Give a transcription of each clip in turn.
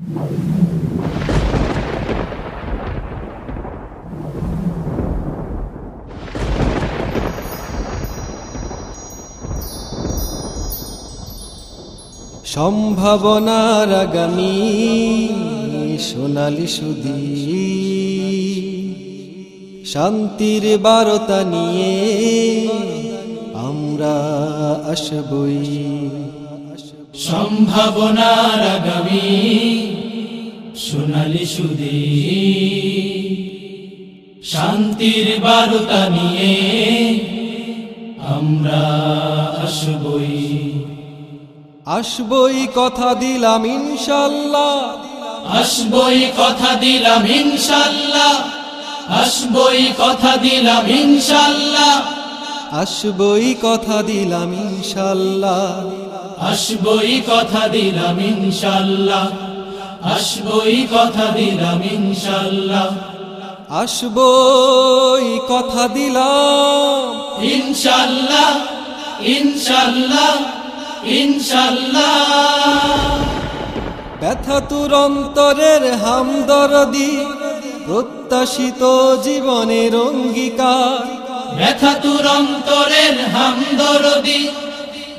সম্ভাবনার আগামী সোনালি সুদি। শান্তির বারতা নিয়ে আমরা আসবই। সম্ভাবনার আগামী সোনালি সুদি। শান্তির বার্তা নিয়ে আমরা আসবই। আসবই কথা দিলাম ইনশাল্লাহ। আসবই কথা দিলাম ইনশাল্লাহ। আসবই কথা দিলাম ইনশাল্লাহ। আসবই কথা দিলাম ইনশাল্লাহ। আসবই কথা দিলাম ইনশাল্লাহ। আসবই কথা দিলাম ইনশাল্লাহ আসবই কথা দিলাম। ইনশাল্লাহ ইনশাল্লাহ ইনশাল্লাহ ব্যথা তুর অন্তরের হামদরদি প্রত্যাশিত জীবনের অঙ্গীকার। ব্যথা তুর অন্তরের হামদরদি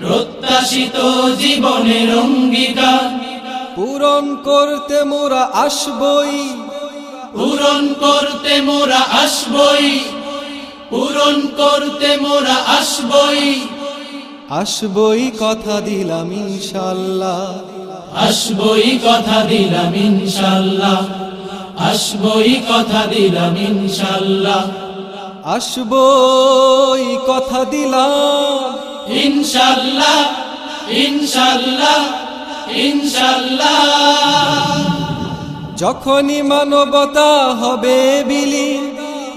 প্রত্যাশিত জীবনের অঙ্গীকার। পূরণ করতে মোরা আসবই। পূরণ করতে মোরা আসবই। পূরণ করতে মোরা আসবই। আসবই কথা দিলাম ইনশাল্লাহ। আসবই কথা দিলাম ইনশাল্লাহ। আসবই কথা দিলাম ইনশাল্লাহ। আসবই কথা দিলাম। ইনশাল্লাহ ইনশাল্লাহ। যখনই মানবতা হবে বিলি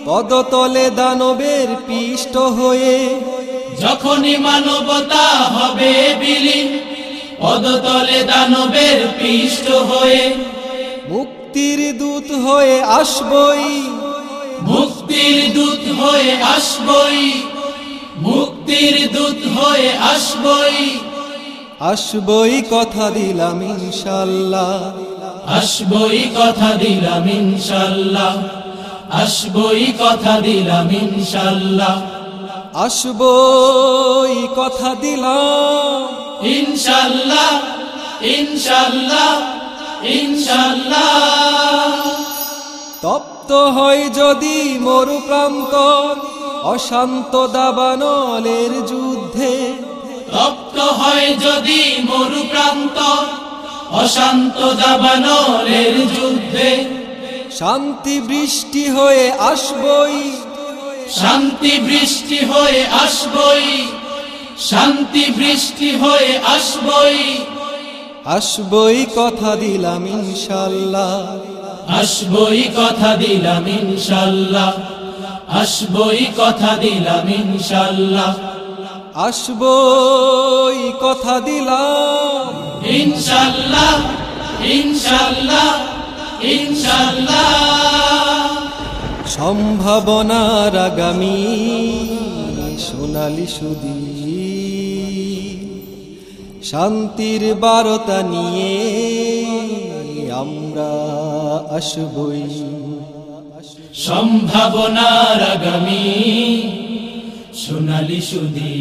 পদতলে দানবের পিষ্ট হয়ে। যখনই মানবতা হবে বিলীন পদতলে দানবের পিষ্ট হয়ে। মুক্তির দূত হয়ে আসবই। মুক্তির দূত হয়ে আসবই। মুক্তির দূত হয়ে আসবই। আসবই কথা দিলাম ইনশাল্লাহ। আসবই কথা দিলাম ইনশাল্লাহ। আসবই কথা দিলাম ইনশাল্লাহ। আসবই কথা দিলাম। ইনশাল্লাহ ইনশাল্লাহ ইনশাল্লাহ। তপ্ত হয় যদি মরু প্রান্তর অশান্ত দাবানলের যুদ্ধে। তপ্ত হয় যদি মরু প্রান্ত অশান্ত দাবানলের যুদ্ধে। শান্তি বৃষ্টি হয়ে আসবই। শান্তি বৃষ্টি হয়ে আসবই শান্তি বৃষ্টি হয়ে আসবই। আসবই কথা দিলাম ইনশাল্লাহ। আসবই কথা দিলাম ইনশাল্লাহ আসবই কথা দিলাম ইনশাল্লাহ। আসবই কথা দিলাম। ইনশাল্লাহ ইনশাল্লাহ ইনশাল্লাহ। সম্ভাবনার আগামী সোনালি সুদি। শান্তির বারতা নিয়ে আমরা আসবই। সম্ভাবনার আগামী সোনালি সুদি।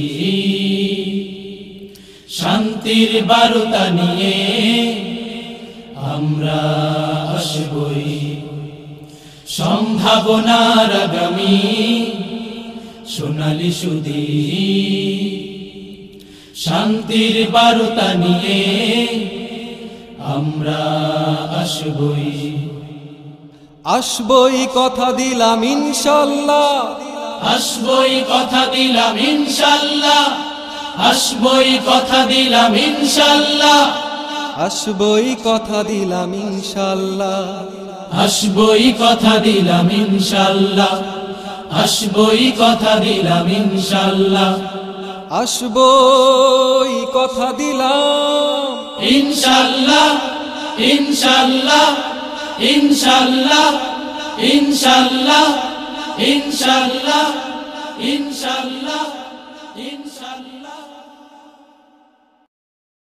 শান্তির বার্তা নিয়ে আমরা আসবই। সম্ভাবনার আগামী সোনালি সুদি। শান্তির বার্তা নিয়ে আমরা আসবই। আসবই কথা দিলাম ইনশাল্লাহ। আসবই কথা দিলাম ইনশাল্লাহ। আসবই কথা দিলাম ইনশাল্লাহ। আসবই কথা দিলাম ইনশাল্লাহ। আসবই কথা দিলাম ইনশাল্লাহ। আসবই কথা দিলাম ইনশাল্লাহ। আসবই কথা দিলাম। ইনশাল্লাহ ইনশাল্লাহ ইনশাল্লাহ। ইনশাল্লাহ ইনশাল্লাহ ইনশাল্লাহ